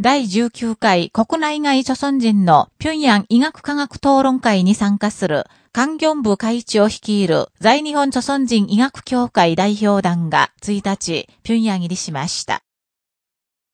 第19回国内外諸村人の平壌医学科学討論会に参加する、環境部会長率いる在日本諸村人医学協会代表団が1日、平壌入りしました。